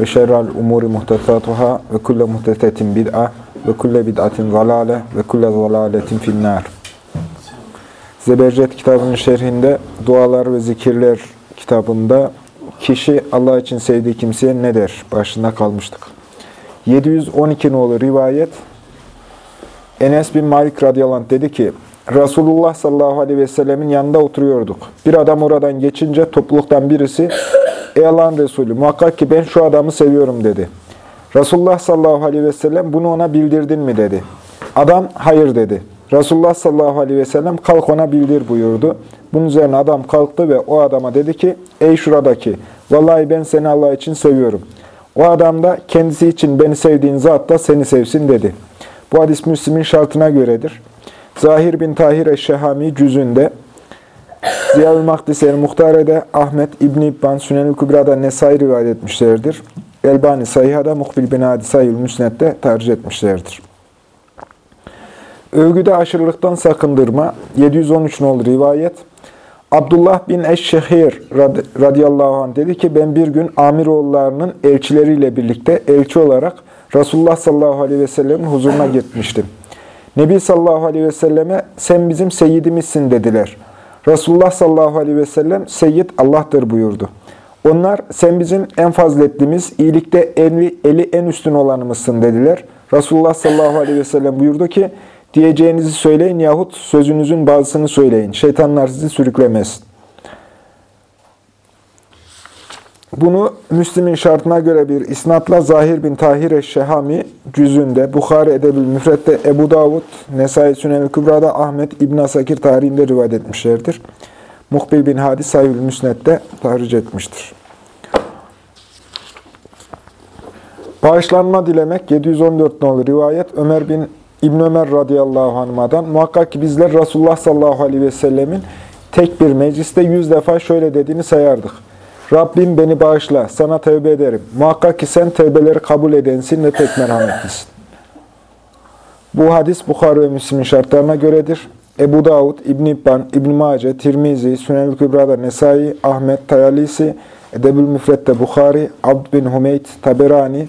ve şerrel umuri muhtesatuhâ ve kulle muhtesetin bid'a ve kulle bid'atin zalâle ve kulle zalâletin finnâr. Zebercet kitabının şerhinde Dualar ve Zikirler kitabında kişi Allah için sevdiği kimseye ne der? Başında kalmıştık. 712 nolu rivayet Enes bin Malik radıyallahu anh dedi ki Resulullah sallallahu aleyhi ve sellemin yanında oturuyorduk. Bir adam oradan geçince topluluktan birisi Ey Allah'ın Resulü muhakkak ki ben şu adamı seviyorum dedi. Resulullah sallallahu aleyhi ve sellem bunu ona bildirdin mi dedi. Adam hayır dedi. Resulullah sallallahu aleyhi ve sellem kalk ona bildir buyurdu. Bunun üzerine adam kalktı ve o adama dedi ki ey şuradaki vallahi ben seni Allah için seviyorum. O adam da kendisi için beni sevdiğin zat da seni sevsin dedi. Bu hadis Müslim'in şartına göredir. Zahir bin Tahir Eşşehami cüzünde Ziyal-ı Makdis el-Muhtare'de Ahmet İbn İbban Sünel-i Kübra'da Nesai rivayet etmişlerdir. Elbani Sayha'da Muhbil bin Hadi Sayül Müsnet'te tercih etmişlerdir. Övgüde aşırılıktan sakındırma 713 nolu rivayet Abdullah bin Eşşehir radıyallahu anh dedi ki ben bir gün Amiroğullarının elçileriyle birlikte elçi olarak Resulullah sallallahu aleyhi ve sellemin huzuruna gitmiştim. Nebi sallallahu aleyhi ve selleme sen bizim seyyidimizsin dediler. Resulullah sallallahu aleyhi ve sellem seyyid Allah'tır buyurdu. Onlar sen bizim en faziletlimiz, iyilikte eli, eli en üstün olanımızsın dediler. Resulullah sallallahu aleyhi ve sellem buyurdu ki diyeceğinizi söyleyin yahut sözünüzün bazısını söyleyin. Şeytanlar sizi sürüklemesin. Bunu Müslim'in şartına göre bir isnatla Zahir bin Tahir eş-Şehami cüzünde, Bukhari Edebül Müfret'te, Ebu Davud, Nesai Sünel-i Kübra'da, Ahmet İbn Asakir tarihinde rivayet etmişlerdir. Muhbil bin Hadi Sayül Müsnet'te tahric etmiştir. Bağışlanma dilemek 714 nolu rivayet Ömer bin İbn Ömer radıyallahu anh'dan muhakkak ki bizler Resulullah sallallahu aleyhi ve sellemin tek bir mecliste yüz defa şöyle dediğini sayardık. Rabbim beni bağışla, sana tövbe ederim. Muhakkak ki sen tövbeleri kabul edensin ve pek merhametlisin. Bu hadis Bukhara ve Müslim'in şartlarına göredir. Ebu Davud, İbn-i İbban, İbn-i Mace, Tirmizi, Sünel-i Kübra'da Nesai, Ahmet, Tayalisi, Edebül Müfret'te Bukhari, Abd bin Hümeyt, Taberani,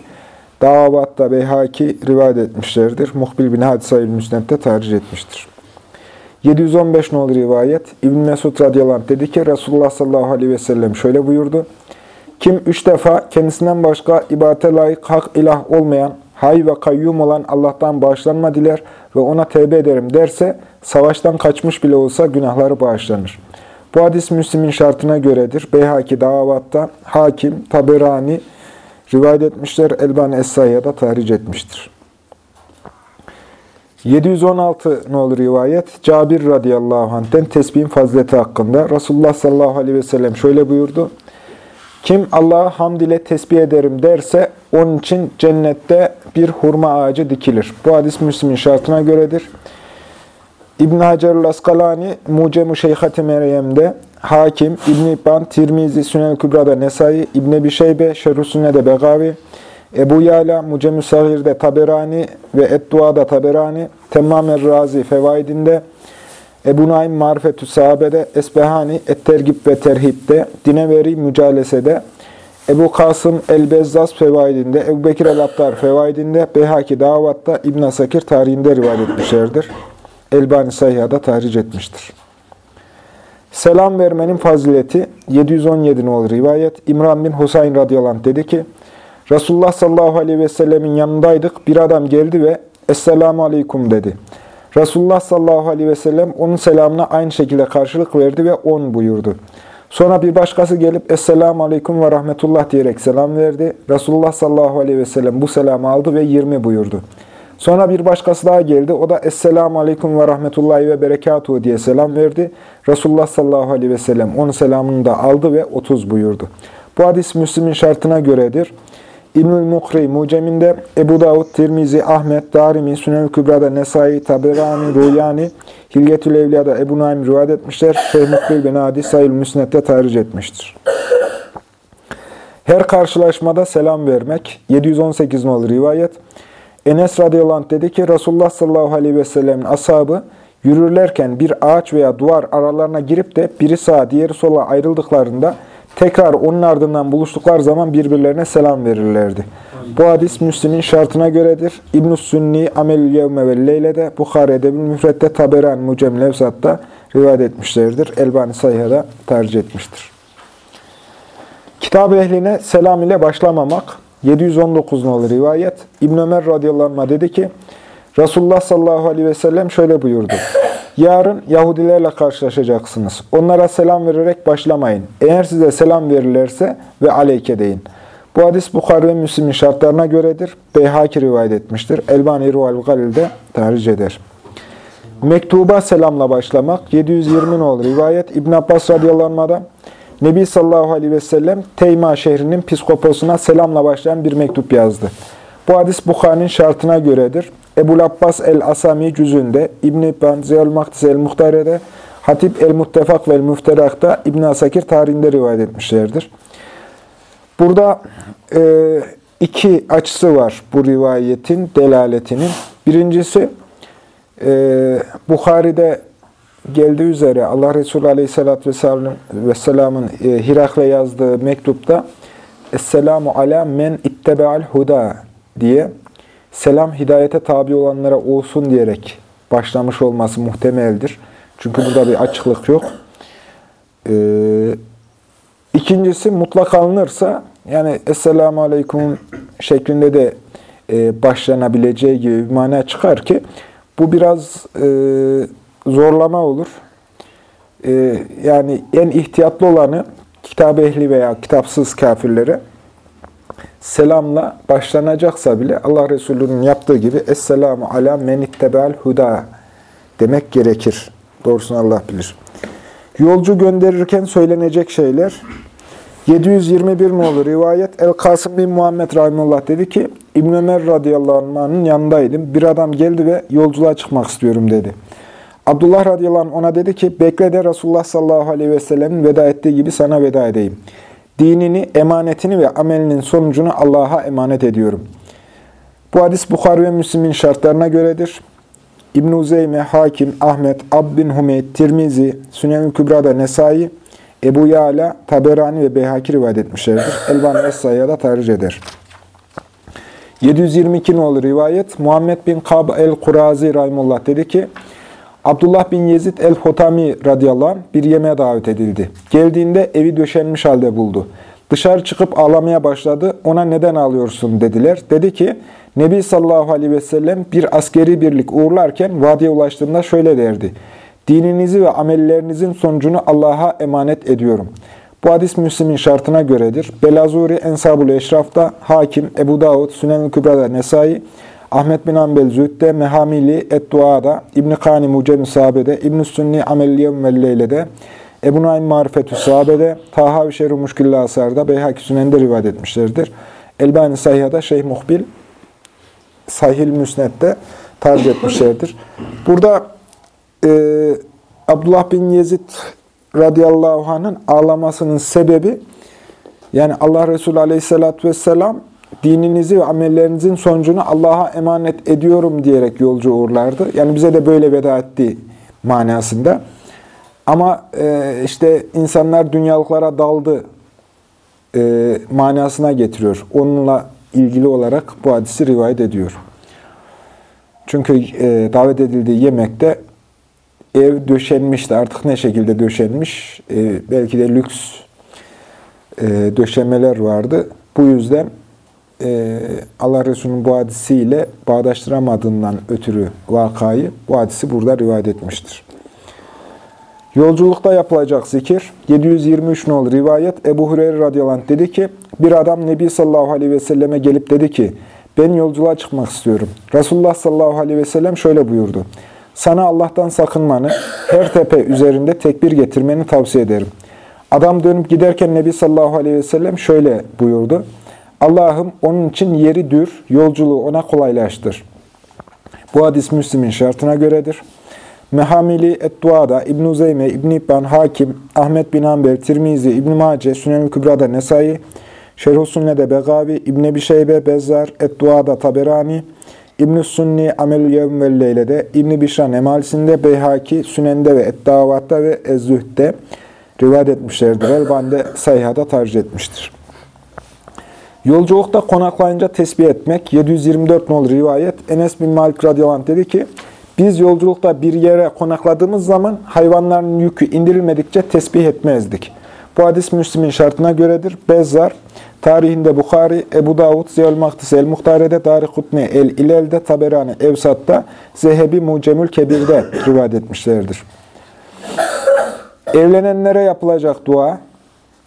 Davatta Beyhaki rivayet etmişlerdir. Muhbil bin Hadisayül Müsned'de tercih etmiştir. 715 nolu rivayet İbn Mesud radıyallahu anh dedi ki Resulullah sallallahu aleyhi ve sellem şöyle buyurdu. Kim üç defa kendisinden başka ibadete layık hak ilah olmayan, hay ve kayyum olan Allah'tan bağışlanma diler ve ona tevbe ederim derse savaştan kaçmış bile olsa günahları bağışlanır. Bu hadis Müslim'in şartına göredir. Beyhaki davatta, hakim, taberani rivayet etmişler. Elbani Es-Sayya'da da tahric etmiştir. 716 nolu rivayet Cabir radıyallahu anh'ten tesbihin fazileti hakkında Resulullah sallallahu aleyhi ve sellem şöyle buyurdu. Kim Allah'a hamd ile tesbih ederim derse onun için cennette bir hurma ağacı dikilir. Bu hadis Müslim'in şartına göredir. İbn Hacerül Askalani Mucem-i Şeyhati Meryem'de Hakim, İbn-i İbban, Tirmizi, Sünel Kübra'da Nesai, İbn-i Bişeybe, Şerh-ü Sünne'de Begavi, Ebu Yala, Mucem-i Sagir'de Taberani ve Eddua'da Taberani, Temmam-ı Razi Fevaidinde, Ebu Naim Marifetü Sahabe'de, Esbehani, Et-Tergib ve Terhib'de, Dineveri Mücalese'de, Ebu Kasım El-Bezzaz Fevaidinde, Ebu Bekir El-Attar Fevaidinde, Beyhaki Davat'ta, İbn Asakir tarihinde rivayet etmişlerdir. Elbani Sayha'da tahric etmiştir. Selam vermenin fazileti 717 nolu rivayet. İmran bin Husayn radıyallahu anh dedi ki, Resulullah sallallahu aleyhi ve sellemin yanındaydık. Bir adam geldi ve Esselamu aleyküm dedi. Resulullah sallallahu aleyhi ve sellem onun selamına aynı şekilde karşılık verdi ve on buyurdu. Sonra bir başkası gelip Esselamu aleyküm ve rahmetullah diyerek selam verdi. Resulullah sallallahu aleyhi ve sellem bu selamı aldı ve yirmi buyurdu. Sonra bir başkası daha geldi. O da Esselamu Aleyküm ve Rahmetullahi ve Berekatuhu diye selam verdi. Resulullah sallallahu aleyhi ve sellem onun selamını da aldı ve 30 buyurdu. Bu hadis Müslim'in şartına göredir. İbnül Mukri Mucem'inde, Ebu Davud, Tirmizi, Ahmet, Darimi, Sünel Kübra'da Nesai, Taberani, Ruyani, Hilgetül Evliya'da Ebu Naim rivayet etmişler. Şeyh Mukbil bin Adi Sayül Müsnet'te tercih etmiştir. Her karşılaşmada selam vermek. 718 nolu rivayet. Enes radıyallahu dedi ki Resulullah sallallahu aleyhi ve sellemin ashabı yürürlerken bir ağaç veya duvar aralarına girip de biri sağa diğeri sola ayrıldıklarında tekrar onun ardından buluştukları zaman birbirlerine selam verirlerdi. Bu hadis Müslim'in şartına göredir. İbn-i Sünni Amelül Yevme ve Leyle'de, Bukhari Müfret'te, Taberan Mucem Levzat'ta rivayet etmişlerdir. Elbani Sayha'da tercih etmiştir. Kitab ehline selam ile başlamamak. 719 nolu rivayet. İbn Ömer radıyallahu anh dedi ki, Resulullah sallallahu aleyhi ve sellem şöyle buyurdu. Yarın Yahudilerle karşılaşacaksınız. Onlara selam vererek başlamayın. Eğer size selam verirlerse ve aleyke deyin. Bu hadis Bukhari ve Müslim'in şartlarına göredir. Beyhaki rivayet etmiştir. Elbani Ruhal Galil'de tercih eder. Mektuba selamla başlamak. 720 nolu rivayet. İbn Abbas radıyallahu Nebi sallallahu aleyhi ve sellem Teyma şehrinin piskoposuna selamla başlayan bir mektup yazdı. Bu hadis Bukhari'nin şartına göredir. Ebu Abbas el-Asami cüzünde, İbn-i İbban, Ziyal Maktis el-Muhtare'de, Hatip el-Muttefak ve el-Müfterak'ta İbn Asakir tarihinde rivayet etmişlerdir. Burada e, iki açısı var bu rivayetin delaletinin. Birincisi, e, Bukhari'de geldiği üzere Allah Resulü Aleyhisselatü Vesselam'ın e, Hirak'le yazdığı mektupta Esselamu ala men ittebe'al huda diye selam hidayete tabi olanlara olsun diyerek başlamış olması muhtemeldir. Çünkü burada bir açıklık yok. Ee, ikincisi mutlak alınırsa yani Esselamu Aleyküm şeklinde de e, başlanabileceği gibi bir mana çıkar ki bu biraz e, zorlama olur. E, yani en ihtiyatlı olanı kitap ehli veya kitapsız kafirlere selamla başlanacaksa bile Allah Resulü'nün yaptığı gibi Esselamu ala men ittebal huda demek gerekir. Doğrusunu Allah bilir. Yolcu gönderirken söylenecek şeyler 721 nolu rivayet El-Kasım bin Muhammed Rahimullah dedi ki İbn Ömer radıyallahu anh'ın yanındaydım. Bir adam geldi ve yolculuğa çıkmak istiyorum dedi. Abdullah radıyallahu anh ona dedi ki bekle de Resulullah sallallahu aleyhi ve sellemin veda ettiği gibi sana veda edeyim. Dinini, emanetini ve amelinin sonucunu Allah'a emanet ediyorum. Bu hadis Bukhari ve Müslim'in şartlarına göredir. İbn-i Uzeyme, Hakim, Ahmet, Ab bin Hümeyd, Tirmizi, Sünen-i Kübra'da Nesai, Ebu Yala, Taberani ve Beyhaki rivayet etmişlerdir. Elbani Es-Sayya'da tercih eder. 722 nolu rivayet, Muhammed bin Kab el-Kurazi Rahimullah dedi ki, Abdullah bin Yezid el-Hotami radıyallahu anh bir yemeğe davet edildi. Geldiğinde evi döşenmiş halde buldu. Dışarı çıkıp ağlamaya başladı. Ona neden ağlıyorsun dediler. Dedi ki, Nebi sallallahu aleyhi ve sellem bir askeri birlik uğurlarken vadiye ulaştığında şöyle derdi. Dininizi ve amellerinizin sonucunu Allah'a emanet ediyorum. Bu hadis Müslim'in şartına göredir. Belazuri Ensabul Eşraf'ta, Hakim, Ebu Davud, Sünen-i Kübra'da Nesai, Ahmet bin Ambel Zühd'de, Mehamili Et-Dua'da, İbn-i Kani Mucem-i Sahabe'de, İbn-i Sünni Amel-Yevm ve Leyle'de, Ebu Naim Marifetü Sahabe'de, Taha ve Şerif Muşkilli Asar'da, Beyhaki Sünen'de rivayet etmişlerdir. Elbani Sahiha'da Şeyh Muhbil Sahil Müsnet'te tercih etmişlerdir. Burada e, Abdullah bin Yezid radıyallahu anh'ın ağlamasının sebebi yani Allah Resulü aleyhissalatü vesselam dininizi ve amellerinizin sonucunu Allah'a emanet ediyorum diyerek yolcu uğurlardı. Yani bize de böyle veda etti manasında. Ama e, işte insanlar dünyalıklara daldı e, manasına getiriyor. Onunla ilgili olarak bu hadisi rivayet ediyor. Çünkü e, davet edildiği yemekte ev döşenmişti. Artık ne şekilde döşenmiş? E, belki de lüks e, döşemeler vardı. Bu yüzden e, Allah Resulü'nün bu hadisiyle bağdaştıramadığından ötürü vakayı bu hadisi burada rivayet etmiştir. Yolculukta yapılacak zikir 723 nol rivayet Ebu Hureyre radıyallahu anh dedi ki bir adam Nebi sallallahu aleyhi ve selleme gelip dedi ki ben yolculuğa çıkmak istiyorum. Resulullah sallallahu aleyhi ve sellem şöyle buyurdu. Sana Allah'tan sakınmanı, her tepe üzerinde tekbir getirmeni tavsiye ederim. Adam dönüp giderken Nebi sallallahu aleyhi ve sellem şöyle buyurdu. Allah'ım onun için yeri dür, yolculuğu ona kolaylaştır. Bu hadis Müslim'in şartına göredir. Mehamili Ettuada, İbn-i Zeyme, İbn-i İbban, Hakim, Ahmet bin Amber, Tirmizi, İbn-i Mace, Sünen-i Kübra'da Nesai, Şerh-i Sünne'de Begavi, İbn-i Bişeybe, Bezzar, Ettuada, Taberani, İbn-i Sunni, Amelül Yevm ve Leyle'de, İbn-i Bişran, Emalisi'nde, Beyhaki, Sünen'de ve Eddavat'ta ve Ezzüh'te rivayet etmişlerdir. Elbani'de sayhada tercih etmiştir. Yolculukta konaklayınca tesbih etmek, 724 nol rivayet. Enes bin Malik radıyallahu dedi ki, biz yolculukta bir yere konakladığımız zaman hayvanların yükü indirilmedikçe tesbih etmezdik. Bu hadis Müslim'in şartına göredir. Bezzar, tarihinde Bukhari, Ebu Davud, Ziyal Maktis el-Muhtare'de, Dari Kutni el-İlel'de, Taberani Evsat'ta, Zehebi Mucemül Kebir'de rivayet etmişlerdir. Evlenenlere yapılacak dua,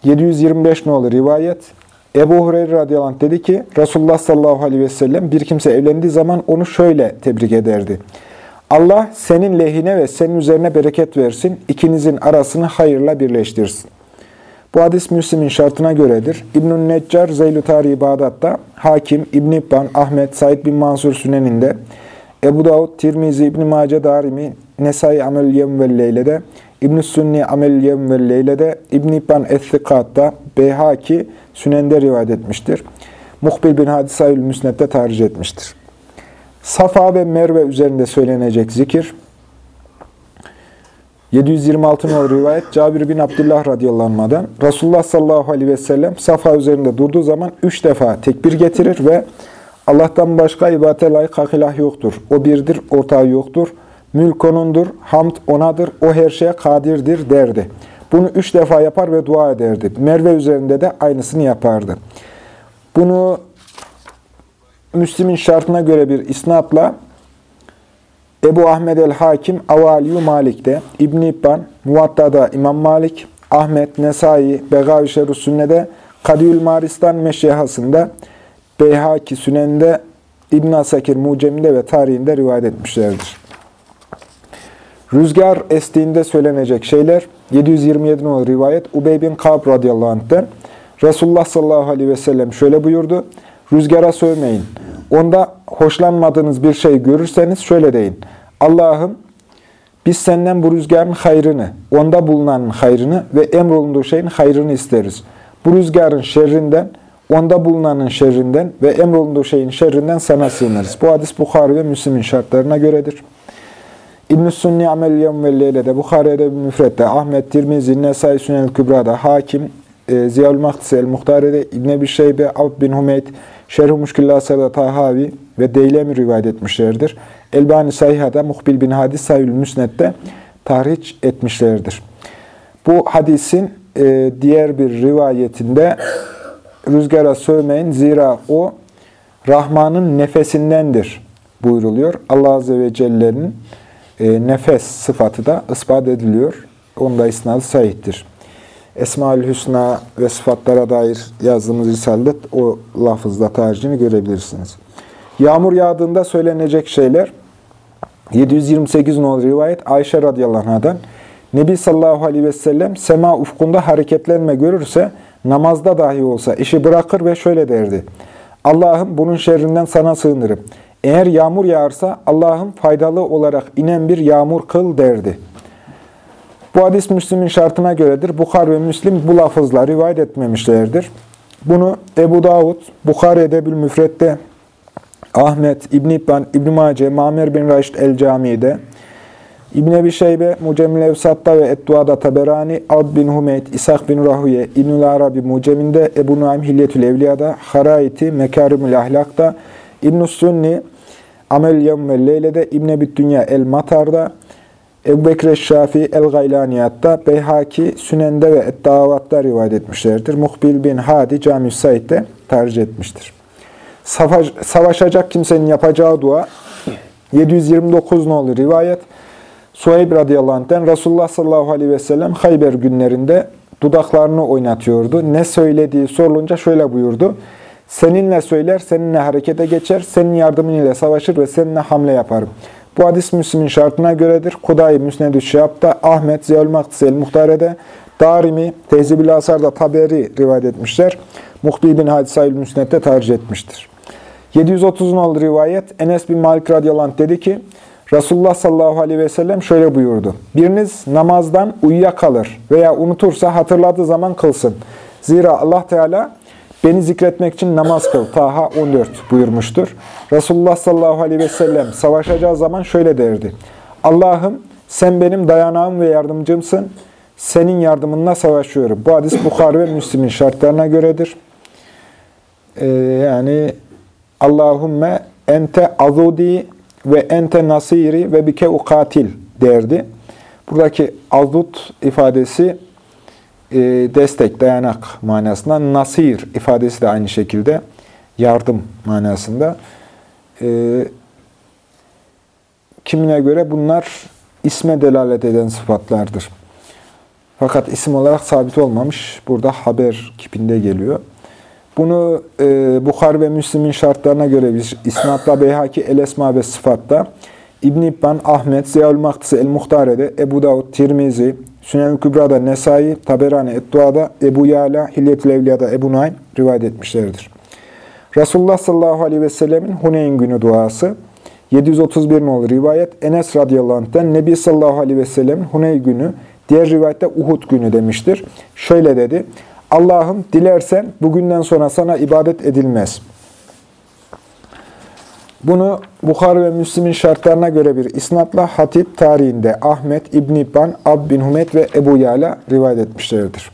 725 nolu rivayet. Ebu Hureyre radıyallahu anh dedi ki, Resulullah sallallahu aleyhi ve sellem bir kimse evlendiği zaman onu şöyle tebrik ederdi. Allah senin lehine ve senin üzerine bereket versin, ikinizin arasını hayırla birleştirsin. Bu hadis Müslim'in şartına göredir. İbn-i Neccar, Zeyl-i Tarihi Bağdat'ta, Hakim, İbn-i İbban, Ahmet, Said bin Mansur Sünen'inde, Ebu Davud, Tirmizi, İbn-i Mace, Darimi, Nesai Amel Yevm ve Leyle'de, İbn-i Sünni Amel Yevm ve Leyle'de, İbn-i İbban Es-Sikat'ta, Beyhaki, Sünen'de rivayet etmiştir. Muhbir bin Hadisayül Müsned'de tercih etmiştir. Safa ve Merve üzerinde söylenecek zikir. 726 numaralı rivayet Cabir bin Abdullah radıyallahu anh'dan Resulullah sallallahu aleyhi ve sellem Safa üzerinde durduğu zaman üç defa tekbir getirir ve Allah'tan başka ibadete layık hak ilah yoktur. O birdir, ortağı yoktur. Mülk onundur, hamd onadır, o her şeye kadirdir derdi. Bunu üç defa yapar ve dua ederdi. Merve üzerinde de aynısını yapardı. Bunu Müslim'in şartına göre bir isnatla Ebu Ahmed el-Hakim Avaliyu Malik'te, İbn-i İbban, Muvatta'da İmam Malik, Ahmet, Nesai, Begavi Şerus Sünne'de, Kadiyül Maristan Meşyahası'nda, Beyhaki Sünen'de, İbn Asakir Mucem'inde ve tarihinde rivayet etmişlerdir. Rüzgar estiğinde söylenecek şeyler, 727 numaralı rivayet, Ubey bin Kab radıyallahu anh'ten, Resulullah sallallahu aleyhi ve sellem şöyle buyurdu, Rüzgara sövmeyin. Onda hoşlanmadığınız bir şey görürseniz şöyle deyin. Allah'ım biz senden bu rüzgarın hayrını, onda bulunan hayrını ve emrolunduğu şeyin hayrını isteriz. Bu rüzgarın şerrinden, onda bulunanın şerrinden ve emrolunduğu şeyin şerrinden sana sığınırız. Bu hadis Bukhari ve Müslim'in şartlarına göredir. İbn-i Sunni Amel Yevm ve Leyle'de, Bukhari'de Müfret'te, Ahmet, Tirmizi, Nesai Sünel Kübra'da, Hakim, e, Ziyal Mahdisi El-Muhtare'de, İbn-i Ebi Şeybe, bin Hümeyt, Şerh-i Muşkillah Asar'da Tahavi ve Deylemi rivayet etmişlerdir. Elbani Sayha'da, Muhbil bin Hadis Sayül Müsned'de tahriç etmişlerdir. Bu hadisin e, diğer bir rivayetinde rüzgara sövmeyin zira o Rahman'ın nefesindendir buyruluyor. Allah Azze ve Celle'nin e, nefes sıfatı da ispat ediliyor. Onda isnadı sahihtir. Esma-ül Hüsna ve sıfatlara dair yazdığımız Risale'de o lafızda tercihini görebilirsiniz. Yağmur yağdığında söylenecek şeyler 728 nol rivayet Ayşe radıyallahu anh'dan Nebi sallallahu aleyhi ve sellem sema ufkunda hareketlenme görürse namazda dahi olsa işi bırakır ve şöyle derdi. Allah'ım bunun şerrinden sana sığınırım. Eğer yağmur yağarsa Allah'ım faydalı olarak inen bir yağmur kıl derdi. Bu hadis Müslim'in şartına göredir. Bukhar ve Müslim bu lafızla rivayet etmemişlerdir. Bunu Ebu Davud, Bukhari Edebül Müfret'te, Ahmet, İbn İbban, İbn Mace, Mamer bin Raşid el-Cami'de, İbn Ebi Şeybe, Mucemil Evsat'ta ve Eddua'da Taberani, Ad bin Humeyd, İshak bin Rahuye, İbnül Arabi Mucem'inde, Ebu Nuaym Hilyetül Evliya'da, Haraiti, Mekarimül Ahlak'ta, İbn-i Sunni, Amel Yevm ve Leyle'de, İbn Ebi Dünya El-Matar'da, Ebu Bekir Şafi El-Gaylaniyat'ta, Beyhaki, Sünen'de ve Et-Davat'ta rivayet etmişlerdir. Muhbil bin Hadi Cami-i Said'de tercih etmiştir. Savaş, savaşacak kimsenin yapacağı dua 729 nolu rivayet. Suheyb radıyallahu anh'den Resulullah sallallahu aleyhi ve sellem Hayber günlerinde dudaklarını oynatıyordu. Ne söylediği sorulunca şöyle buyurdu. Seninle söyler, seninle harekete geçer, senin yardımın ile savaşır ve seninle hamle yaparım. Bu hadis Müslim'in şartına göredir. Kuday Müsned-i Şihab'da, Ahmet Ziyal Maktis el-Muhtare'de, Darimi, Tehzib-ül Asar'da Taberi rivayet etmişler. Muhbil bin Hadisayül Müsnet'te tercih etmiştir. 730 nolu rivayet Enes bin Malik radıyallahu dedi ki Resulullah sallallahu aleyhi ve sellem şöyle buyurdu. Biriniz namazdan uyuyakalır veya unutursa hatırladığı zaman kılsın. Zira Allah Teala beni zikretmek için namaz kıl. Taha 14 buyurmuştur. Resulullah sallallahu aleyhi ve sellem savaşacağı zaman şöyle derdi. Allah'ım sen benim dayanağım ve yardımcımsın. Senin yardımınla savaşıyorum. Bu hadis Bukhari ve Müslim'in şartlarına göredir. Ee, yani Allahümme ente azudi ve ente nasiri ve bike ukatil derdi. Buradaki azut ifadesi e, destek, dayanak manasında. Nasir ifadesi de aynı şekilde yardım manasında. E, kimine göre bunlar isme delalet eden sıfatlardır. Fakat isim olarak sabit olmamış. Burada haber kipinde geliyor. Bunu e, Bukhar ve Müslim'in şartlarına göre bir İsnatla Beyhaki El Esma ve Sıfat'ta, İbn İbban, Ahmet, Ziyaül Maktisi El Muhtare'de, Ebu Davud, Tirmizi, Sünen-i Kübra'da Nesai, Taberani Eddua'da, Ebu Yala, Hilyetül Evliya'da Ebu Naim rivayet etmişlerdir. Resulullah sallallahu aleyhi ve sellemin Huneyn günü duası, 731 nolu rivayet, Enes radıyallahu anh'ten Nebi sallallahu aleyhi ve sellemin Huneyn günü, diğer rivayette Uhud günü demiştir. Şöyle dedi, Allah'ım dilersen bugünden sonra sana ibadet edilmez. Bunu Bukhari ve Müslim'in şartlarına göre bir isnatla Hatip tarihinde Ahmet, İbn İbban, Ab bin Humet ve Ebu Yala rivayet etmişlerdir.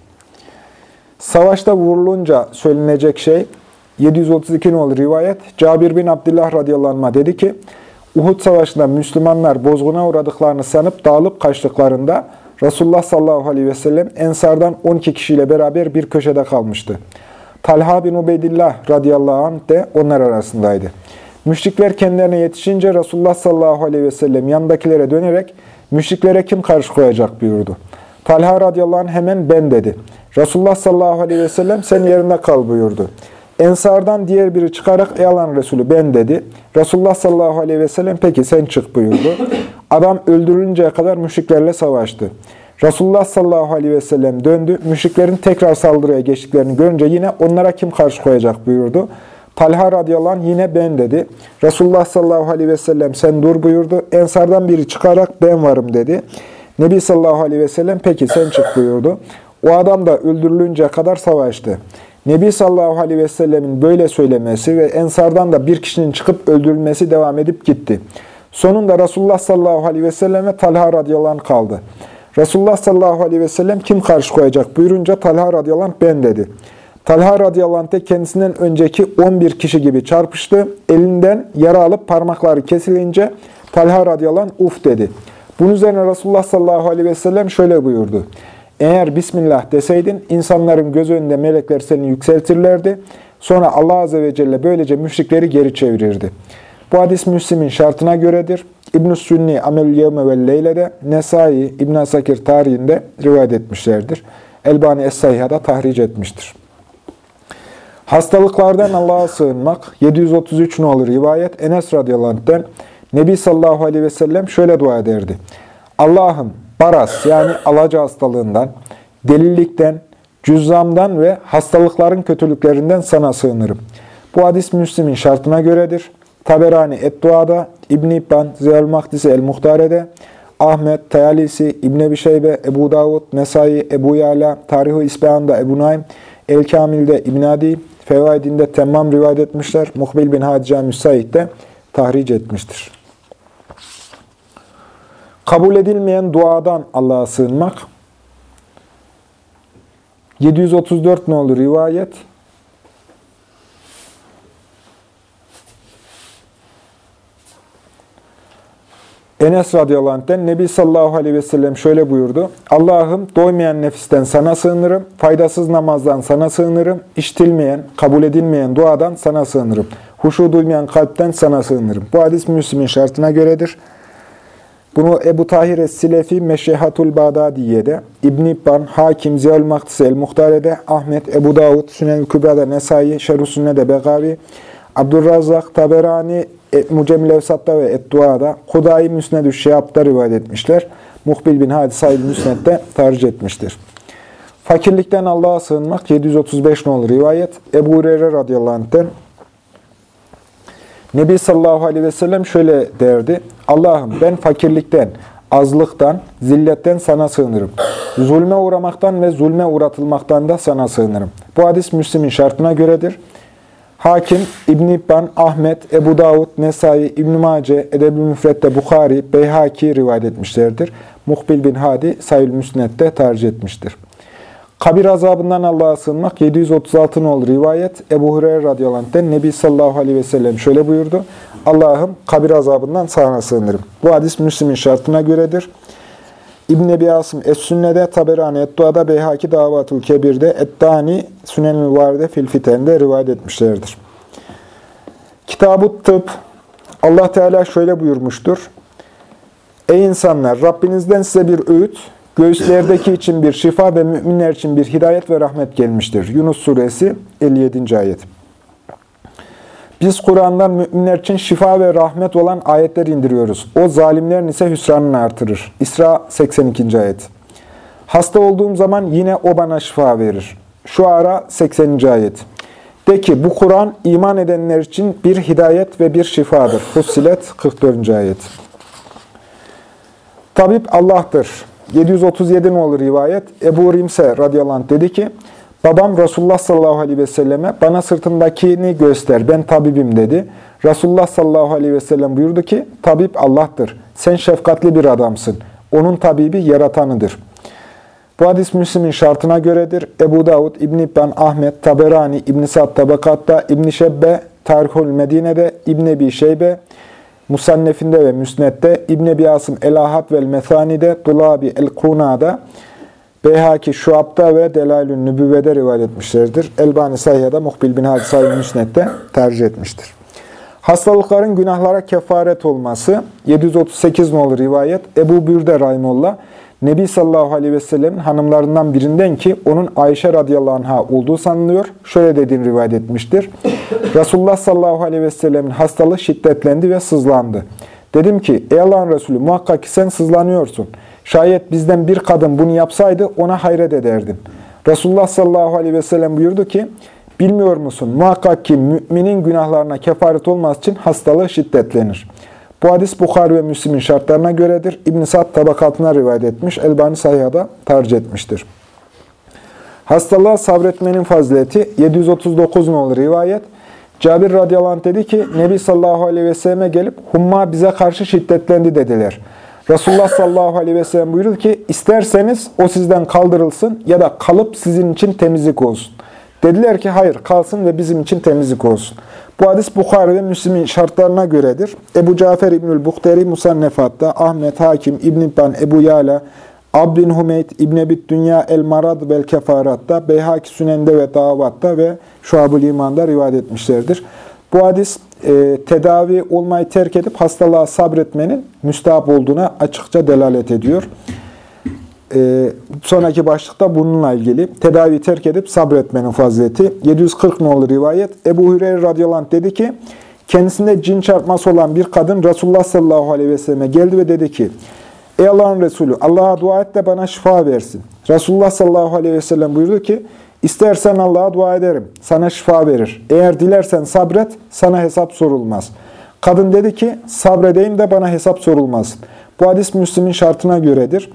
Savaşta vurulunca söylenecek şey 732 nolu rivayet Cabir bin Abdullah radıyallahu anh dedi ki Uhud savaşında Müslümanlar bozguna uğradıklarını sanıp dağılıp kaçtıklarında Resulullah sallallahu aleyhi ve sellem Ensardan 12 kişiyle beraber bir köşede kalmıştı. Talha bin Ubeydillah radıyallahu anh de onlar arasındaydı. Müşrikler kendilerine yetişince Resulullah sallallahu aleyhi ve sellem yanındakilere dönerek müşriklere kim karşı koyacak buyurdu. Talha radıyallahu anh hemen ben dedi. Resulullah sallallahu aleyhi ve sellem sen yerinde kal buyurdu. Ensardan diğer biri çıkarak ey Allah'ın Resulü ben dedi. Resulullah sallallahu aleyhi ve sellem peki sen çık buyurdu. Adam öldürülünceye kadar müşriklerle savaştı. Resulullah sallallahu aleyhi ve sellem döndü. Müşriklerin tekrar saldırıya geçtiklerini görünce yine onlara kim karşı koyacak buyurdu. Talha radıyallahu yine ben dedi. Resulullah sallallahu aleyhi ve sellem sen dur buyurdu. Ensardan biri çıkarak ben varım dedi. Nebi sallallahu aleyhi ve sellem peki sen çık buyurdu. O adam da öldürülünceye kadar savaştı. Nebi sallallahu aleyhi ve sellemin böyle söylemesi ve ensardan da bir kişinin çıkıp öldürülmesi devam edip gitti. Sonunda Resulullah sallallahu aleyhi ve selleme Talha radıyallahu kaldı. Resulullah sallallahu aleyhi ve sellem kim karşı koyacak buyurunca Talha radıyallahu ben dedi. Talha radıyallahu anh de kendisinden önceki 11 kişi gibi çarpıştı. Elinden yara alıp parmakları kesilince Talha radıyallahu anh uf dedi. Bunun üzerine Resulullah sallallahu aleyhi ve sellem şöyle buyurdu. Eğer Bismillah deseydin insanların göz önünde melekler seni yükseltirlerdi. Sonra Allah Azze ve Celle böylece müşrikleri geri çevirirdi. Bu hadis Müslim'in şartına göredir. İbn-i Sünni Amelül Yevme ve Leyle'de, Nesai İbn Sakir tarihinde rivayet etmişlerdir. Elbani Es-Sayha'da tahric etmiştir. Hastalıklardan Allah'a sığınmak 733 olur rivayet Enes radıyallahu Nebi sallallahu aleyhi ve sellem şöyle dua ederdi. Allah'ım baras yani alaca hastalığından, delilikten, cüzzamdan ve hastalıkların kötülüklerinden sana sığınırım. Bu hadis Müslim'in şartına göredir. Taberani Eddua'da, İbn-i İbban, Ziyal Mahdisi El-Muhtare'de, Ahmet, Tayalisi, İbn Ebi Şeybe, Ebu Davud, Nesai, Ebu Yala, Tarih-i İsbehan'da Ebu Naim, El-Kamil'de İbn Adi, Fevaidinde Temmam rivayet etmişler. Muhbil bin Hadice Müsait de tahric etmiştir. Kabul edilmeyen duadan Allah'a sığınmak. 734 ne olur rivayet? Enes radıyallahu anh'ten Nebi sallallahu aleyhi ve sellem şöyle buyurdu. Allah'ım doymayan nefisten sana sığınırım, faydasız namazdan sana sığınırım, iştilmeyen, kabul edilmeyen duadan sana sığınırım, huşu duymayan kalpten sana sığınırım. Bu hadis Müslüm'ün şartına göredir. Bunu Ebu Tahir Es-Silefi Meşehatul Bağdadiye'de, İbn-i İbban, Hakim, Ziyal Mahdisi El-Muhtare'de, Ahmet, Ebu Davud, Sünen-i Kübra'da Nesai, Sünne'de Begavi, Abdurrazzak, Taberani, e, Mucemil Evsat'ta ve Eddua'da, Kudayi Müsned-ü Şehab'da rivayet etmişler. Muhbil bin Hadis Said Müsned'de tercih etmiştir. Fakirlikten Allah'a sığınmak 735 nolu rivayet. Ebu Hureyre radıyallahu anh'ten Nebi sallallahu aleyhi ve sellem şöyle derdi. Allah'ım ben fakirlikten, azlıktan, zilletten sana sığınırım. Zulme uğramaktan ve zulme uğratılmaktan da sana sığınırım. Bu hadis Müslim'in şartına göredir. Hakim, İbn-i İbban, Ahmet, Ebu Davud, Nesai, İbn-i Mace, Edeb-i Müfret'te Bukhari, Beyhaki rivayet etmişlerdir. Muhbil bin Hadi, Sayül Müsnet'te tercih etmiştir. Kabir azabından Allah'a sığınmak 736 nol rivayet. Ebu Hureyre radıyallahu anh'ten Nebi sallallahu aleyhi ve sellem şöyle buyurdu. Allah'ım kabir azabından sana sığınırım. Bu hadis Müslim'in şartına göredir. İbn Ebi Asım Es-Sünne'de, Taberani Et-Dua'da, Beyhaki Davatul Kebir'de, Et-Dani Sünen-ül Varide fil Fiten'de rivayet etmişlerdir. Kitab-ı Tıp Allah Teala şöyle buyurmuştur. Ey insanlar! Rabbinizden size bir öğüt, göğüslerdeki için bir şifa ve müminler için bir hidayet ve rahmet gelmiştir. Yunus Suresi 57. ayet. Biz Kur'an'dan müminler için şifa ve rahmet olan ayetler indiriyoruz. O zalimlerin ise hüsranını artırır. İsra 82. ayet. Hasta olduğum zaman yine o bana şifa verir. Şu ara 80. ayet. De ki bu Kur'an iman edenler için bir hidayet ve bir şifadır. Fussilet 44. ayet. Tabip Allah'tır. 737 olur rivayet. Ebu Rimse radıyallahu anh dedi ki, Babam Resulullah sallallahu aleyhi ve selleme bana sırtındakini göster, ben tabibim dedi. Resulullah sallallahu aleyhi ve sellem buyurdu ki, tabip Allah'tır. Sen şefkatli bir adamsın. Onun tabibi yaratanıdır. Bu hadis Müslim'in şartına göredir. Ebu Davud, İbn-i İbban, Ahmet, Taberani, İbn-i Sa'd Tabakat'ta, İbn-i Şebbe, Tarihul Medine'de, İbn-i Ebi Şeybe, Musannef'inde ve Müsned'de, İbn-i Ebi Asım El-Ahad ve El-Methani'de, Dulabi El-Kuna'da, Beyhaki Şuab'da ve Delailün Nübüvve'de rivayet etmişlerdir. Elbani Sahya'da Muhbil bin Hadisayı Müsned'de tercih etmiştir. Hastalıkların günahlara kefaret olması 738 nolu rivayet Ebu Bürde Rahimullah Nebi sallallahu aleyhi ve sellemin hanımlarından birinden ki onun Ayşe radıyallahu anh'a olduğu sanılıyor. Şöyle dediğini rivayet etmiştir. Resulullah sallallahu aleyhi ve sellemin hastalığı şiddetlendi ve sızlandı. Dedim ki ey Allah'ın Resulü muhakkak ki sen sızlanıyorsun. Şayet bizden bir kadın bunu yapsaydı ona hayret ederdim. Resulullah sallallahu aleyhi ve sellem buyurdu ki, bilmiyor musun muhakkak ki müminin günahlarına kefaret olmaz için hastalığı şiddetlenir. Bu hadis Bukhari ve Müslim'in şartlarına göredir. İbn-i Sa'd tabakatına rivayet etmiş, Elbani Sahiha'da tercih etmiştir. Hastalığa sabretmenin fazileti 739 nolu rivayet. Cabir radıyallahu anh dedi ki, Nebi sallallahu aleyhi ve selleme gelip humma bize karşı şiddetlendi dediler. Resulullah sallallahu aleyhi ve sellem buyurdu ki, isterseniz o sizden kaldırılsın ya da kalıp sizin için temizlik olsun. Dediler ki hayır kalsın ve bizim için temizlik olsun. Bu hadis Bukhari ve Müslim'in şartlarına göredir. Ebu Cafer İbnül Buhteri Musannefat'ta, Ahmet Hakim, İbn İbban, Ebu Yala, Abdin Hümeyt, İbn Ebit Dünya, El Marad vel Kefarat'ta, Beyhaki Sünen'de ve Davat'ta ve Şuab-ül İman'da rivayet etmişlerdir. Bu hadis e, tedavi olmayı terk edip hastalığa sabretmenin müstahap olduğuna açıkça delalet ediyor. E, sonraki başlıkta bununla ilgili tedavi terk edip sabretmenin fazileti. 740 nolu rivayet. Ebu Hüreyre radıyallahu anh dedi ki, kendisinde cin çarpması olan bir kadın Resulullah sallallahu aleyhi ve selleme geldi ve dedi ki, Ey Allah'ın Resulü, Allah'a dua et de bana şifa versin. Resulullah sallallahu aleyhi ve sellem buyurdu ki, İstersen Allah'a dua ederim, sana şifa verir. Eğer dilersen sabret, sana hesap sorulmaz. Kadın dedi ki, sabredeyim de bana hesap sorulmaz. Bu hadis Müslim'in şartına göredir.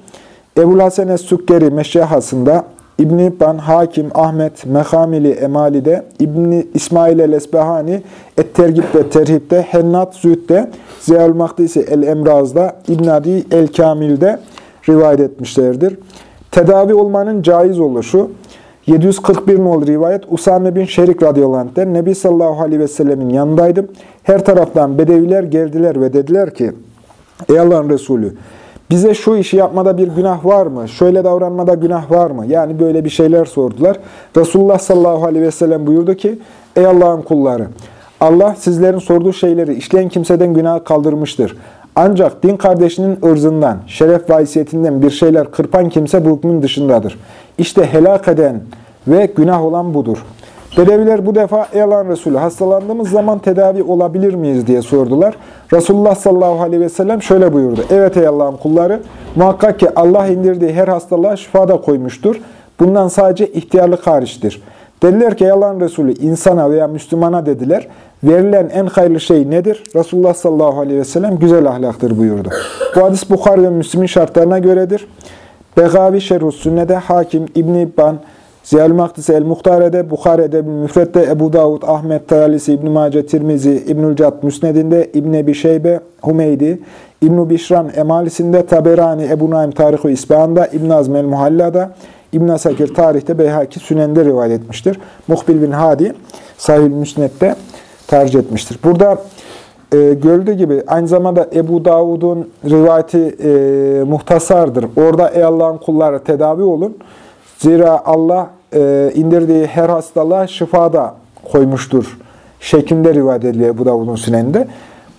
Ebu Hasan Es-Sükkeri Meşyahasında, İbn-i İbban, Hakim, Ahmet, Mehamili, Emali'de, İbn İsmail el-Esbehani, Et-Tergib ve Terhib'de, Hennat Zühd'de, Ziyal Mahdisi el-Emraz'da, İbn Adi el-Kamil'de rivayet etmişlerdir. Tedavi olmanın caiz oluşu, 741 nol rivayet Usame bin Şerik radıyallahu anh'den Nebi sallallahu aleyhi ve sellemin yanındaydım. Her taraftan bedeviler geldiler ve dediler ki Ey Allah'ın Resulü bize şu işi yapmada bir günah var mı? Şöyle davranmada günah var mı? Yani böyle bir şeyler sordular. Resulullah sallallahu aleyhi ve sellem buyurdu ki Ey Allah'ın kulları Allah sizlerin sorduğu şeyleri işleyen kimseden günah kaldırmıştır. Ancak din kardeşinin ırzından, şeref ve haysiyetinden bir şeyler kırpan kimse bu hükmün dışındadır. İşte helak eden ve günah olan budur. Bedeviler bu defa ey Allah'ın Resulü hastalandığımız zaman tedavi olabilir miyiz diye sordular. Resulullah sallallahu aleyhi ve sellem şöyle buyurdu. Evet ey Allah'ın kulları muhakkak ki Allah indirdiği her hastalığa şifa da koymuştur. Bundan sadece ihtiyarlık hariçtir. Dediler ki yalan Resulü insana veya Müslümana dediler. Verilen en hayırlı şey nedir? Resulullah sallallahu aleyhi ve sellem güzel ahlaktır buyurdu. Bu hadis Bukhar ve Müslim'in şartlarına göredir. Begavi Şerhus Sünne'de Hakim, İbn-i İbban, Ziyal Mahdisi El-Muhtare'de, Bukhare'de, Müfret'te, Ebu Davud, Ahmet, Tayalisi, İbn-i Mace, Tirmizi, İbnül Cad, Müsned'inde, İbn-i Ebi Şeybe, Humeydi, İbn-i Bişran, Emalisinde, Taberani, Ebu Naim, Tarih-i İspahan'da, İbn-i Azm El-Muhalla'da, İbn Asakir tarihte Beyhaki Sünen'de rivayet etmiştir. Muhbil bin Hadi Sahih Müsned'de tercih etmiştir. Burada e, görüldüğü gibi aynı zamanda Ebu Davud'un rivayeti e, muhtasardır. Orada ey Allah'ın kulları tedavi olun. Zira Allah e, indirdiği her hastalığa şifa da koymuştur. Şeklinde rivayet ediliyor Ebu Davud'un Sünen'de.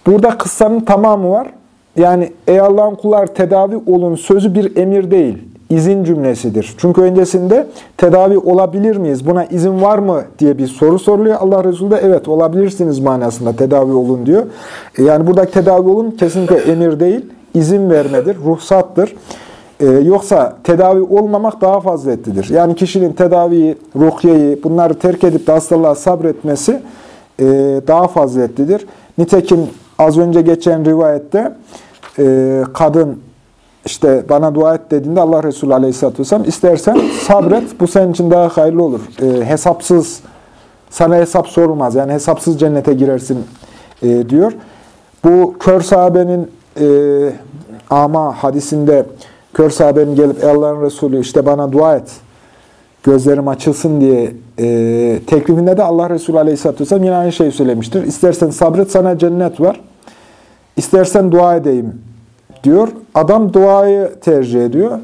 Burada kıssanın tamamı var. Yani ey Allah'ın kulları tedavi olun sözü bir emir değil izin cümlesidir. Çünkü öncesinde tedavi olabilir miyiz, buna izin var mı diye bir soru soruluyor. Allah Resulü de evet olabilirsiniz manasında tedavi olun diyor. E, yani buradaki tedavi olun kesinlikle emir değil, izin vermedir, ruhsattır. Ee, yoksa tedavi olmamak daha faziletlidir. Yani kişinin tedaviyi, ruhyeyi bunları terk edip de hastalığa sabretmesi e, daha faziletlidir. Nitekim az önce geçen rivayette e, kadın işte bana dua et dediğinde Allah Resulü Aleyhisselatü Vesselam istersen sabret bu senin için daha hayırlı olur. E, hesapsız sana hesap sorulmaz yani hesapsız cennete girersin e, diyor. Bu kör sahabenin e, ama hadisinde kör sahabenin gelip Allah'ın Resulü işte bana dua et gözlerim açılsın diye e, teklifinde de Allah Resulü Aleyhisselatü Vesselam yine aynı şeyi söylemiştir. İstersen sabret sana cennet var. İstersen dua edeyim diyor. Adam duayı tercih ediyor.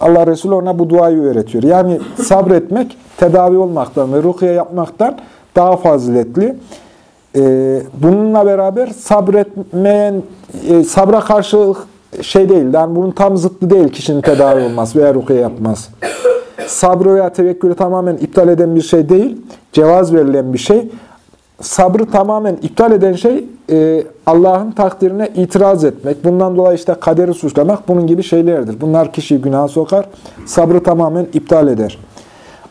Allah Resulü ona bu duayı öğretiyor. Yani sabretmek tedavi olmaktan ve rukiye yapmaktan daha faziletli. Ee, bununla beraber sabretmeyen, e, sabra karşı şey değil. Yani bunun tam zıttı değil kişinin tedavi olması veya rukiye yapması. Sabrı veya tevekkülü tamamen iptal eden bir şey değil. Cevaz verilen bir şey sabrı tamamen iptal eden şey e, Allah'ın takdirine itiraz etmek. Bundan dolayı işte kaderi suçlamak bunun gibi şeylerdir. Bunlar kişiyi günaha sokar. Sabrı tamamen iptal eder.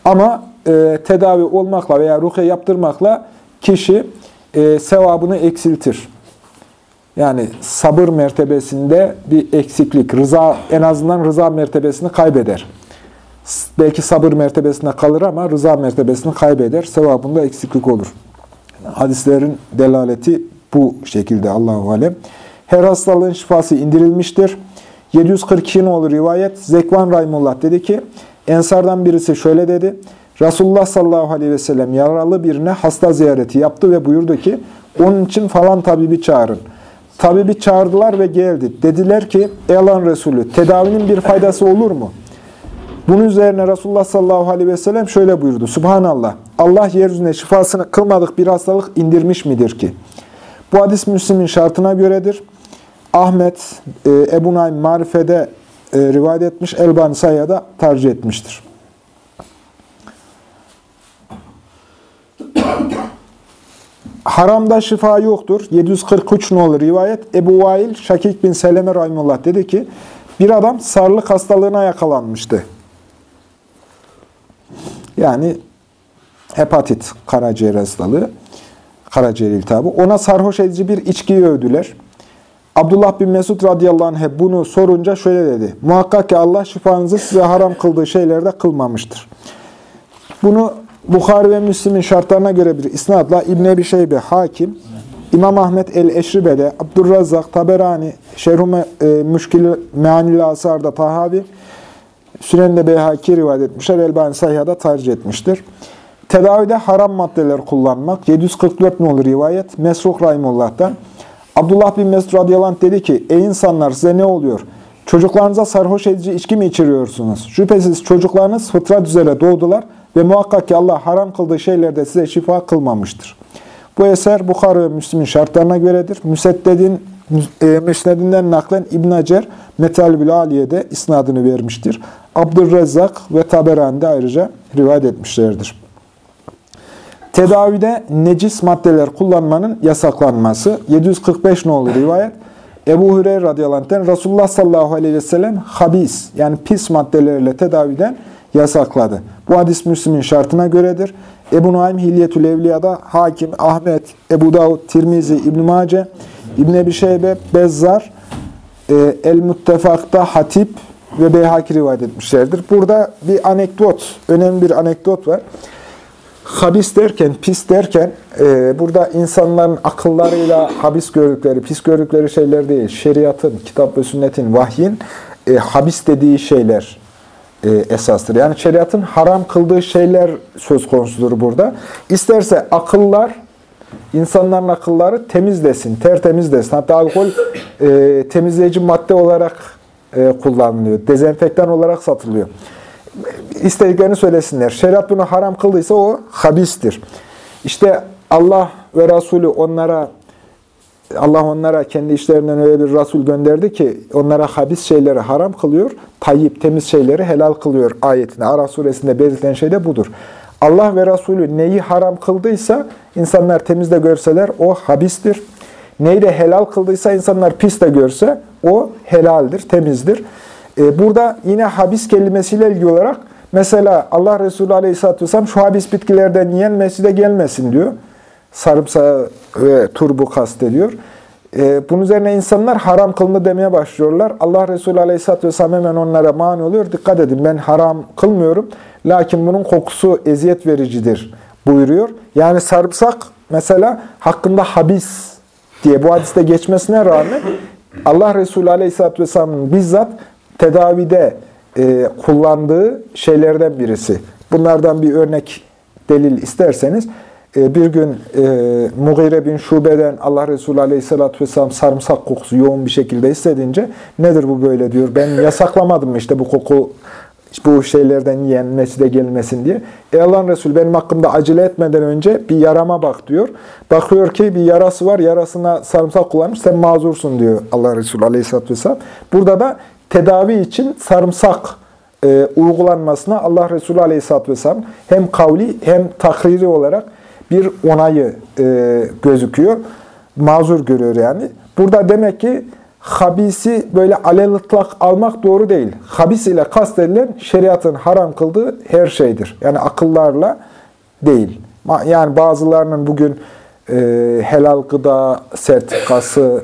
Ama e, tedavi olmakla veya ruhe yaptırmakla kişi e, sevabını eksiltir. Yani sabır mertebesinde bir eksiklik, rıza en azından rıza mertebesini kaybeder. Belki sabır mertebesine kalır ama rıza mertebesini kaybeder. Sevabında eksiklik olur. Hadislerin delaleti bu şekilde Allahu alem. Her hastalığın şifası indirilmiştir. 742 olur rivayet. Zekvan Rahimullah dedi ki, Ensardan birisi şöyle dedi. Resulullah sallallahu aleyhi ve sellem yaralı birine hasta ziyareti yaptı ve buyurdu ki, onun için falan tabibi çağırın. Tabibi çağırdılar ve geldi. Dediler ki, Allah'ın Resulü, tedavinin bir faydası olur mu? Bunun üzerine Resulullah sallallahu aleyhi ve sellem şöyle buyurdu. Subhanallah, Allah yeryüzüne şifasını kılmadık bir hastalık indirmiş midir ki? Bu hadis Müslim'in şartına göredir. Ahmet, e, Ebu Naim Marife'de e, rivayet etmiş, Elbani Sayya'da tercih etmiştir. Haramda şifa yoktur. 743 olur rivayet. Ebu Vail, Şakik bin Seleme Rahimullah dedi ki, bir adam sarılık hastalığına yakalanmıştı. Yani hepatit, karaciğer hastalığı, karaciğer iltihabı. Ona sarhoş edici bir içkiyi övdüler. Abdullah bin Mesud radıyallahu anh bunu sorunca şöyle dedi. Muhakkak ki Allah şifanızı size haram kıldığı şeylerde kılmamıştır. Bunu Bukhari ve Müslim'in şartlarına göre bir isnadla İbn Ebi Şeybe Hakim, İmam Ahmet el-Eşribe'de, Abdurrazzak, Taberani, Şerhum e, Müşkil Meanil Asar'da Tahavi, Sünen'de Beyhaki rivayet etmişler. Elbani Sahiha'da tercih etmiştir. Tedavide haram maddeler kullanmak. 744 olur rivayet. Mesruh Rahimullah'tan. Abdullah bin Mesud radıyallahu dedi ki, Ey insanlar size ne oluyor? Çocuklarınıza sarhoş edici içki mi içiriyorsunuz? Şüphesiz çocuklarınız fıtrat üzere doğdular ve muhakkak ki Allah haram kıldığı şeylerde size şifa kılmamıştır. Bu eser Bukhara ve Müslim'in şartlarına göredir. Müsedded'in e, Müsnedinden naklen İbn Hacer Metalbül Aliye'de isnadını vermiştir. Abdurrezzak ve Taberani'de ayrıca rivayet etmişlerdir. Tedavide necis maddeler kullanmanın yasaklanması. 745 nolu rivayet. Ebu Hureyre radıyallahu Resulullah sallallahu aleyhi ve sellem habis yani pis maddelerle tedaviden yasakladı. Bu hadis Müslim'in şartına göredir. Ebu Nuaym Hilyetül Evliya'da Hakim, Ahmet, Ebu Davud, Tirmizi, İbn Mace, İbn Ebi Şeybe, Bezzar, e, El-Muttefak'ta Hatip ve Beyhaki rivayet etmişlerdir. Burada bir anekdot, önemli bir anekdot var. Habis derken, pis derken, e, burada insanların akıllarıyla habis gördükleri, pis gördükleri şeyler değil. Şeriatın, kitap ve sünnetin, vahyin e, habis dediği şeyler e, esastır. Yani şeriatın haram kıldığı şeyler söz konusudur burada. İsterse akıllar, insanların akılları temizlesin, tertemiz desin. Hatta alkol e, temizleyici madde olarak kullanılıyor. Dezenfektan olarak satılıyor. İstediklerini söylesinler. Şeriat bunu haram kıldıysa o habistir. İşte Allah ve Resulü onlara Allah onlara kendi işlerinden öyle bir Resul gönderdi ki onlara habis şeyleri haram kılıyor, tayyip, temiz şeyleri helal kılıyor ayetinde. Araf suresinde belirtilen şey de budur. Allah ve Resulü neyi haram kıldıysa insanlar temiz de görseler o habistir. Neyi de helal kıldıysa insanlar pis de görse o helaldir, temizdir. Ee, burada yine habis kelimesiyle ilgili olarak mesela Allah Resulü Aleyhisselatü Vesselam şu habis bitkilerden yiyen mescide gelmesin diyor. Sarımsağı ve turbu kastediyor. Ee, bunun üzerine insanlar haram kılma demeye başlıyorlar. Allah Resulü Aleyhisselatü Vesselam hemen onlara mani oluyor. Dikkat edin ben haram kılmıyorum. Lakin bunun kokusu eziyet vericidir buyuruyor. Yani sarımsak mesela hakkında habis diye bu hadiste geçmesine rağmen Allah Resulü Aleyhisselatü Vesselam'ın bizzat tedavide e, kullandığı şeylerden birisi. Bunlardan bir örnek delil isterseniz, e, bir gün e, Mughire bin Şube'den Allah Resulü Aleyhisselatü Vesselam sarımsak kokusu yoğun bir şekilde hissedince, nedir bu böyle diyor, ben yasaklamadım işte bu koku bu şeylerden yenmesi de gelmesin diye. Ey Allah'ın Resulü benim hakkımda acele etmeden önce bir yarama bak diyor. Bakıyor ki bir yarası var, yarasına sarımsak kullanmış, sen mazursun diyor Allah Resulü Aleyhisselatü Vesselam. Burada da tedavi için sarımsak e, uygulanmasına Allah Resulü Aleyhisselatü Vesselam hem kavli hem takriri olarak bir onayı e, gözüküyor. Mazur görüyor yani. Burada demek ki habisi böyle alel ıtlak almak doğru değil. Habis ile kastedilen şeriatın haram kıldığı her şeydir. Yani akıllarla değil. Yani bazılarının bugün e, helal gıda sertifikası,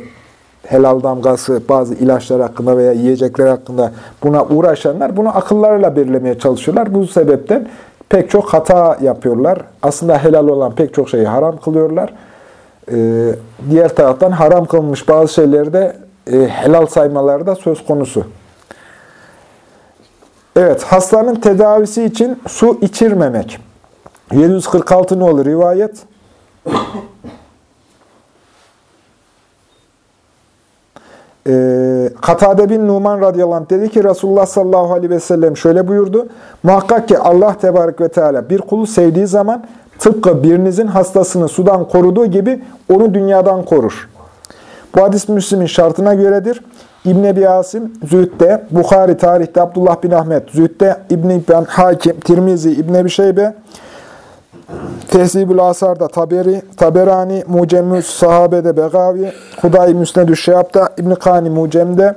helal damgası, bazı ilaçlar hakkında veya yiyecekler hakkında buna uğraşanlar bunu akıllarıyla belirlemeye çalışıyorlar. Bu sebepten pek çok hata yapıyorlar. Aslında helal olan pek çok şeyi haram kılıyorlar. Ee, diğer taraftan haram kılmış bazı şeyleri de helal saymaları da söz konusu. Evet, hastanın tedavisi için su içirmemek. 746 ne olur rivayet? E, Katade bin Numan radıyallahu dedi ki Resulullah sallallahu aleyhi ve sellem şöyle buyurdu. Muhakkak ki Allah tebarek ve teala bir kulu sevdiği zaman tıpkı birinizin hastasını sudan koruduğu gibi onu dünyadan korur. Bu hadis Müslim'in şartına göredir. İbn Ebi Asim, Zühd'de, Bukhari tarihte Abdullah bin Ahmet, Zühd'de İbn İbn Hakim, Tirmizi, İbn Ebi Şeybe, Tehzibül Asar'da Taberi, Taberani, Mucemmüs Sahabe'de Begavi, Huday Müsnedü Şehab'da, İbn Kani Mucem'de,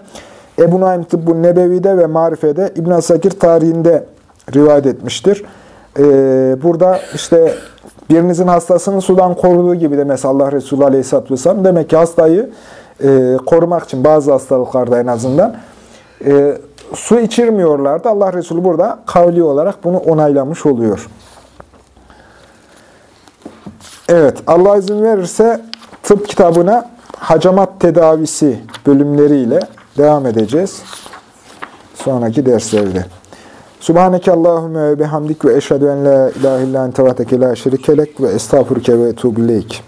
Ebu Naim Tıbbun Nebevi'de ve Marife'de, İbn Asakir tarihinde rivayet etmiştir. Ee, burada işte birinizin hastasını sudan koruduğu gibi de mesela Allah Resulü Aleyhisselatü Vesselam demek ki hastayı e, korumak için bazı hastalıklarda en azından e, su içirmiyorlardı. Allah Resulü burada kavli olarak bunu onaylamış oluyor. Evet, Allah izin verirse tıp kitabına hacamat tedavisi bölümleriyle devam edeceğiz. Sonraki derslerde. Subhaneke Allahümme ve bihamdik ve eşhedü en la ilahe illa ente vahdeke la şerikelek ve estağfurke ve etubu ileyk.